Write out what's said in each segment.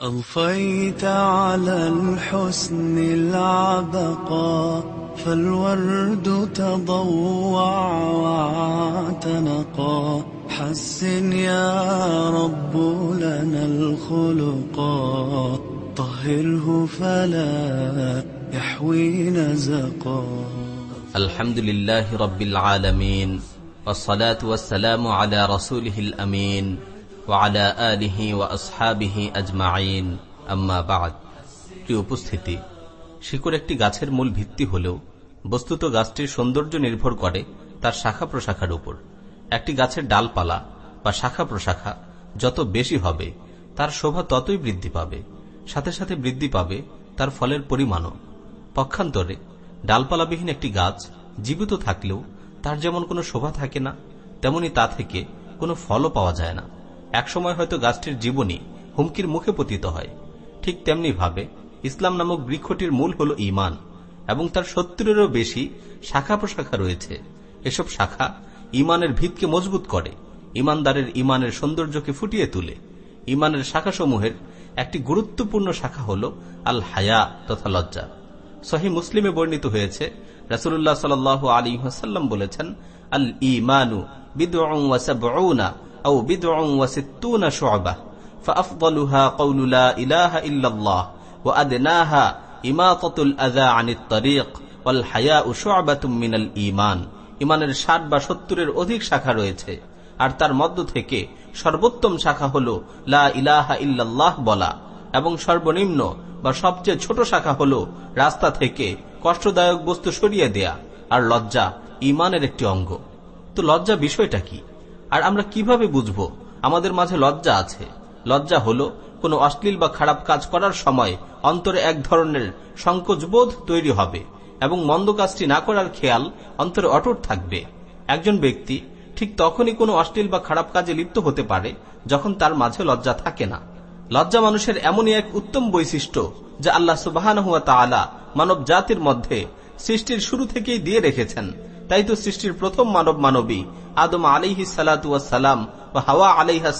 أضفيت على الحسن العبقى فالورد تضوع واعتنقا حسن يا رب لنا الخلقا طهره فلا يحوي نزقا الحمد لله رب العالمين والصلاة والسلام على رسوله الأمين. আজমাইন। আম্মা উপস্থিতি, শিকড় একটি গাছের মূল ভিত্তি হলেও বস্তুত গাছটির সৌন্দর্য নির্ভর করে তার শাখা প্রশাখার উপর। একটি গাছের ডালপালা বা শাখা প্রশাখা যত বেশি হবে, তার শোভা ততই বৃদ্ধি পাবে। সাথে সাথে বৃদ্ধি পাবে তার ফলের পরিমাণও। পক্ষান্তরে, ডালপালাবিহীন একটি গাছ জীবিত থাকলেও তার যেমন কোনো শোভা থাকে না, তেমনি তা থেকে কোনো ফলও পাওয়া যায় না। একসময় হয়তো গাছটির জীবনী হুমকির মুখে পতিত হয়। ঠিক তেমনি ভাবে ইসলাম নামক বৃক্ষটির মূল হল ইমান এবং তার সত্তরেরও বেশি শাখা প্রশাখা রয়েছে। এসব শাখা ইমানের ভিতকে মজবুত করে ইমানদারের ইমানের সৌন্দর্যকে ফুটিয়ে তুলে। ইমানের শাখাসমূহের একটি গুরুত্বপূর্ণ শাখা হল আল হায়া তথা লজ্জা। সহি মুসলিমে বর্ণিত হয়েছে রাসুল্লাহ সাল আলী বলেছেন আল ইমানু বিদউনা أو بضع وستون شعبة فأفضلها قول لا إله إلا الله وأدناها إماطة الأذى عن الطريق والحياء شعبة من الإيمان ইমানের ষাট বা সত্তরের অধিক শাখা রয়েছে আর তার মধ্য থেকে সর্বোত্তম শাখা হল লা ইলাহা ইল্লাল্লাহ বলা এবং সর্বনিম্ন বা সবচেয়ে ছোট শাখা হল রাস্তা থেকে কষ্টদায়ক বস্তু সরিয়ে দেয়া আর লজ্জা ইমানের একটি অঙ্গ তো লজ্জা বিষয়টা কি আর আমরা কীভাবে বুঝব? আমাদের মাঝে লজ্জা আছে। লজ্জা হল কোনো অশ্লীল বা খারাপ কাজ করার সময় অন্তরে এক ধরনের সংকোচবোধ তৈরি হবে এবং মন্দ কাজটি না করার খেয়াল অন্তরে অটুট থাকবে। একজন ব্যক্তি ঠিক তখনই কোনো অশ্লীল বা খারাপ কাজে লিপ্ত হতে পারে যখন তার মাঝে লজ্জা থাকে না। লজ্জা মানুষের এমনই এক উত্তম বৈশিষ্ট্য যা আল্লাহ তালা মানব জাতির মধ্যে সৃষ্টির শুরু থেকেই দিয়ে রেখেছেন। তাই তো সৃষ্টির প্রথম মানব মানবী, আদম আলিহি সালাম ও হাওয়া আলিহা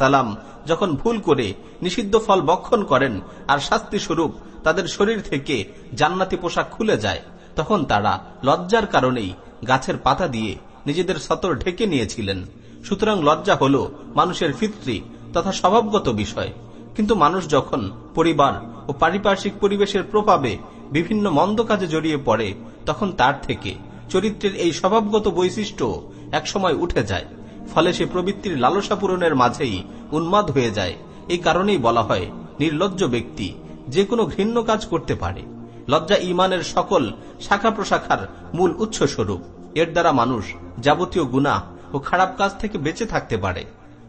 সালাম যখন ভুল করে, নিষিদ্ধ ফল বক্ষণ করেন আর শাস্তি স্বরূপ তাদের শরীর থেকে জান্নাতি পোশাক খুলে যায়, তখন তারা লজ্জার কারণেই গাছের পাতা দিয়ে নিজেদের সতর ঢেকে নিয়েছিলেন। সুতরাং লজ্জা হল মানুষের ফিত্রি তথা স্বভাবগত বিষয়। কিন্তু মানুষ যখন পরিবার ও পারিপার্শ্বিক পরিবেশের প্রভাবে বিভিন্ন মন্দ কাজে জড়িয়ে পড়ে, তখন তার থেকে চরিত্রের এই স্বভাবগত বৈশিষ্ট্য একসময় উঠে যায়, ফলে সে প্রবৃত্তির লালসা পূরণের মাঝেই উন্মাদ হয়ে যায়। এই কারণেই বলা হয়, নির্লজ্জ ব্যক্তি যে কোনো ঘৃণ্য কাজ করতে পারে। লজ্জা ইমানের সকল শাখা প্রশাখার মূল উৎস স্বরূপ এর দ্বারা মানুষ যাবতীয় গুণা ও খারাপ কাজ থেকে বেঁচে থাকতে পারে।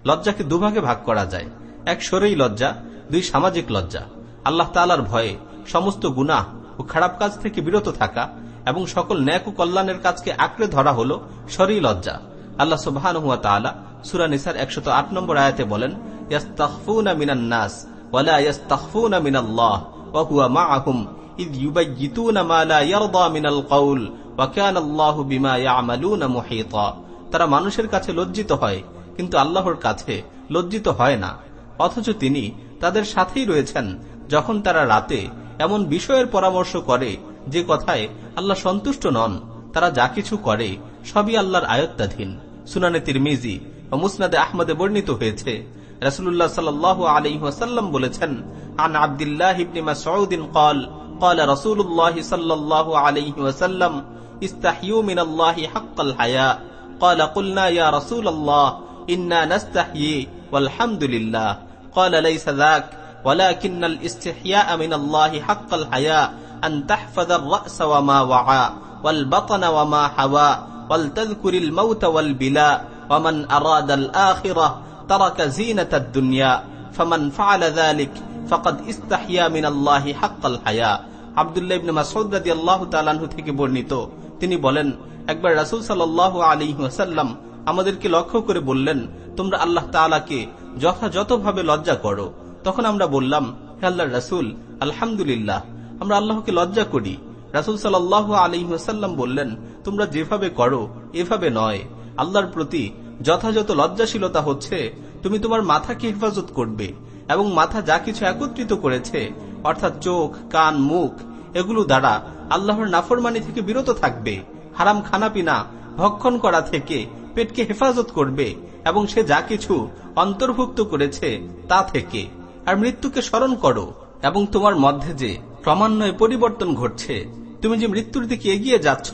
লজ্জাকে দুভাগে ভাগ করা যায়। এক সরেই লজ্জা, দুই সামাজিক লজ্জা। আল্লাহ তালার ভয়ে সমস্ত গুণা ও খারাপ কাজ থেকে বিরত থাকা এবং সকল ন্যাক কল্যাণের কাজকে আঁকড়ে ধরা হল শরী লজ্জা। আল্লাহ সুবাহান হুয়া নিসার একশত আট নম্বর আয়াতে বলেন নাস ওয়া ইদ মিনাল তারা মানুষের কাছে লজ্জিত হয়, কিন্তু আল্লাহর কাছে লজ্জিত হয় না। অথচ তিনি তাদের সাথেই রয়েছেন যখন তারা রাতে এমন বিষয়ের পরামর্শ করে যে কথায় আল্লাহ সন্তুষ্ট নন তারা যা কিছু করে সবই আল্লাহর আয়ত্তাধীন সুনানে তিরমিজি ও মুসনাদে আহমদে বর্ণিত হয়েছে রসুল্লাহ সাল আলহাসাল্লাম বলেছেন আন আবদুল্লাহ ইবনে মাসউদিন قال قال رسول الله صلى الله عليه وسلم استحيوا من الله حق الحياء قال قلنا يا رسول الله إنا نستحيي والحمد لله قال ليس ذاك ولكن الاستحياء من الله حق الحياء أن تحفظ الرأس وما وعى والبطن وما حوى ولتذكر الموت والبلاء ومن أراد الآخرة ترك زينة الدنيا فمن فعل ذلك فقد استحيا من الله حق الحياء আবদুল্লাহ ইবনে মাসউদ রাদিয়াল্লাহু তাআলা আনহু থেকে বর্ণিত তিনি বলেন একবার রাসূল সাল্লাল্লাহু আলাইহি ওয়াসাল্লাম আমাদেরকে লক্ষ্য করে বললেন তোমরা আল্লাহ তাআলাকে যথাযথভাবে লজ্জা করো তখন আমরা বললাম হে আল্লাহর রাসূল আলহামদুলিল্লাহ আমরা আল্লাহকে লজ্জা করি। রাসুল সাল্লাহ আলিহাসাল্লাম বললেন, তোমরা যেভাবে করো, এভাবে নয়। আল্লাহর প্রতি যথাযথ লজ্জাশীলতা হচ্ছে, তুমি তোমার মাথাকে হেফাজত করবে এবং মাথা যা কিছু একত্রিত করেছে, অর্থাৎ চোখ, কান, মুখ, এগুলো দ্বারা আল্লাহর নাফরমানি থেকে বিরত থাকবে। হারাম খানাপিনা, ভক্ষণ করা থেকে পেটকে হেফাজত করবে এবং সে যা কিছু অন্তর্ভুক্ত করেছে তা থেকে। আর মৃত্যুকে স্মরণ করো এবং তোমার মধ্যে যে ক্রমান্বয়ে পরিবর্তন ঘটছে। তুমি যে মৃত্যুর দিকে এগিয়ে যাচ্ছ,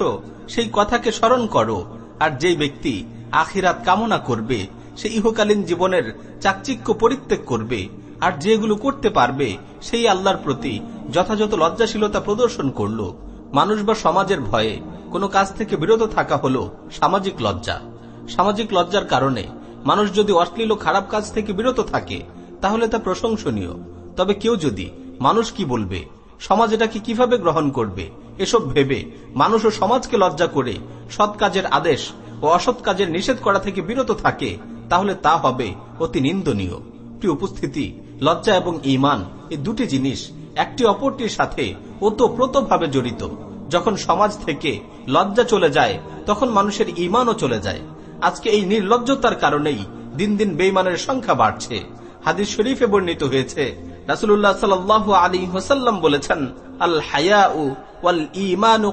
সেই কথাকে স্মরণ করো, আর যেই ব্যক্তি আখিরাত কামনা করবে, সে ইহকালীন জীবনের চাকচিক্য পরিত্যাগ করবে, আর যেগুলো করতে পারবে, সেই আল্লাহর প্রতি যথাযথ লজ্জাশীলতা প্রদর্শন করল। মানুষ বা সমাজের ভয়ে কোনো কাজ থেকে বিরত থাকা হল সামাজিক লজ্জা। সামাজিক লজ্জার কারণে মানুষ যদি অশ্লীল ও খারাপ কাজ থেকে বিরত থাকে, তাহলে তা প্রশংসনীয়। তবে কেউ যদি মানুষ কি বলবে সমাজ এটাকে কীভাবে গ্রহণ করবে? এসব ভেবে মানুষ ও সমাজকে লজ্জা করে সৎ কাজের আদেশ ও অসৎ কাজের নিষেধ করা থেকে বিরত থাকে, তাহলে তা হবে অতি নিন্দনীয়। প্রিয় উপস্থিতি, লজ্জা এবং ইমান এই দুটি জিনিস একটি অপরটির সাথে ওতপ্রোতভাবে জড়িত। যখন সমাজ থেকে লজ্জা চলে যায়, তখন মানুষের ইমানও চলে যায়। আজকে এই নির্লজ্জতার কারণেই দিন দিন বেইমানের সংখ্যা বাড়ছে। হাদিস শরীফে বর্ণিত হয়েছে রাসুল্লাহ সাল আলী হোসাল্লাম বলেছেন, আল হায়া ইমান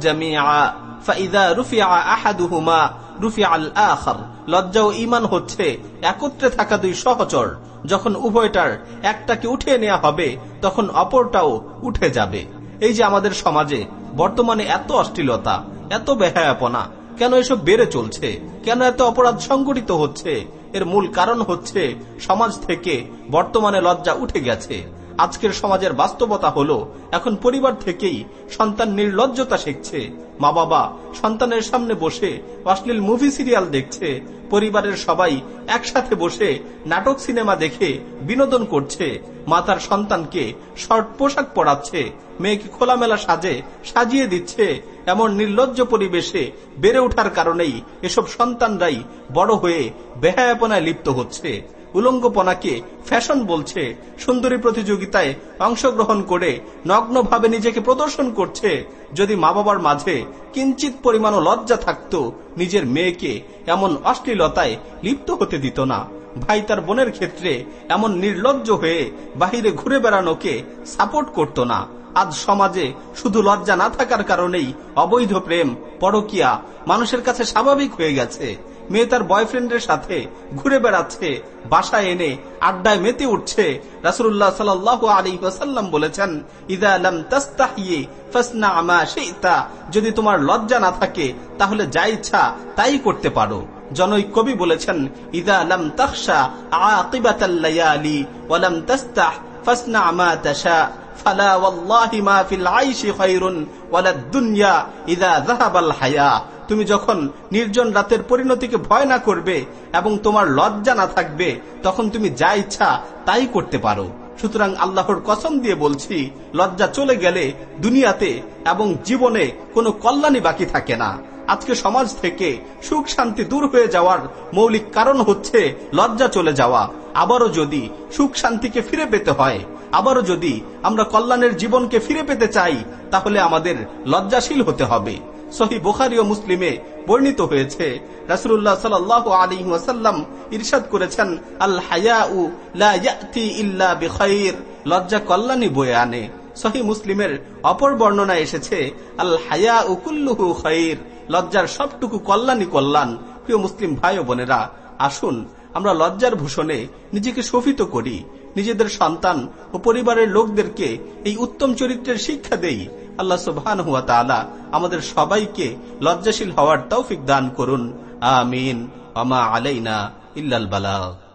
জামিয়া ফাইদা রুফিয়া আহাদুহুমা রুফিয়া আখার। লজ্জা ও ইমান হচ্ছে একত্রে থাকা দুই সহচর। যখন উভয়টার একটাকে উঠিয়ে নেওয়া হবে, তখন অপরটাও উঠে যাবে। এই যে আমাদের সমাজে বর্তমানে এত অশ্লীলতা, এত বেহায়াপনা, কেন এসব বেড়ে চলছে? কেন এত অপরাধ সংগঠিত হচ্ছে? এর মূল কারণ হচ্ছে সমাজ থেকে বর্তমানে লজ্জা উঠে গেছে। আজকের সমাজের বাস্তবতা হলো, এখন পরিবার থেকেই সন্তান নির্লজ্জতা শিখছে। মা বাবা সন্তানের সামনে বসে অশ্লীল মুভি সিরিয়াল দেখছে। পরিবারের সবাই একসাথে বসে নাটক সিনেমা দেখে বিনোদন করছে। মা তার সন্তানকে শর্ট পোশাক পরাচ্ছে, মেয়েকে খোলামেলা সাজে, সাজিয়ে দিচ্ছে। এমন নির্লজ্জ পরিবেশে বেড়ে ওঠার কারণেই এসব সন্তানরাই বড় হয়ে বেহায়াপনায় লিপ্ত হচ্ছে। উলঙ্গপনাকে ফ্যাশন বলছে, সুন্দরী প্রতিযোগিতায় অংশগ্রহণ করে নগ্নভাবে নিজেকে প্রদর্শন করছে। যদি মা বাবার মাঝে কিঞ্চিত পরিমাণ লজ্জা থাকত, নিজের মেয়েকে এমন অশ্লীলতায় লিপ্ত হতে দিত না। ভাই তার বোনের ক্ষেত্রে এমন নির্লজ্জ হয়ে বাহিরে ঘুরে বেড়ানোকে সাপোর্ট করত না। আজ সমাজে শুধু লজ্জা না থাকার কারণেই অবৈধ প্রেম, পরকিয়া মানুষের কাছে স্বাভাবিক হয়ে গেছে। মেয়ে তার বয়ফ্রেন্ডের সাথে ঘুরে বেড়াচ্ছে, বাসায় এনে আড্ডায় মেতে উঠছে। রাসুল্লাহ সাল আলী ওসাল্লাম বলেছেন ইদা আলম তাস্তাহিয়ে ফসনা আমা সেইতা যদি তোমার লজ্জা না থাকে, তাহলে যা ইচ্ছা তাই করতে পারো। জনৈক কবি বলেছেন ইদা আলম তখসা আকিবাতাল্লায়ালি ওয়ালাম তাস্তাহ ফসনা আমা তাশা। ফালা ওয়াল্লাহি মা ফিল আইশি খায়রুন দুনিয়া ইদা যাহাবাল হায়া। তুমি যখন নির্জন রাতের পরিণতিকে ভয় না করবে এবং তোমার লজ্জা না থাকবে, তখন তুমি যা ইচ্ছা তাই করতে পারো। সুতরাং আল্লাহর কসম দিয়ে বলছি, লজ্জা চলে গেলে দুনিয়াতে এবং জীবনে কোনো কল্যাণই বাকি থাকে না। আজকে সমাজ থেকে সুখ শান্তি দূর হয়ে যাওয়ার মৌলিক কারণ হচ্ছে লজ্জা চলে যাওয়া। আবারও যদি সুখ শান্তিকে ফিরে পেতে হয়, আবারও যদি আমরা কল্যাণের জীবনকে ফিরে পেতে চাই, তাহলে আমাদের লজ্জাশীল হতে হবে। সহি বোখারি ও মুসলিমে বর্ণিত হয়েছে। রাসুল্লাহ সাল আলী ওয়াসাল্লাম ইরশাদ করেছেন, আল হায়াউ ইল্লা বেখৈর লজ্জা কল্যাণী বয়ে আনে। সহি মুসলিমের অপর বর্ণনা এসেছে, আল হায়া উকুল্লুহু খৈর লজ্জার সবটুকু কল্যাণী কল্যাণ। প্রিয় মুসলিম ভাই বোনেরা, আসুন আমরা লজ্জার ভূষণে নিজেকে শোভিত করি। নিজেদের সন্তান ও পরিবারের লোকদেরকে এই উত্তম চরিত্রের শিক্ষা দেই। আল্লাহ সুবহান হুয়া তালা আমাদের সবাইকে লজ্জাশীল হওয়ার তৌফিক দান করুন। আমিন। আমা আলাইনা ইল্লাল বালাগ।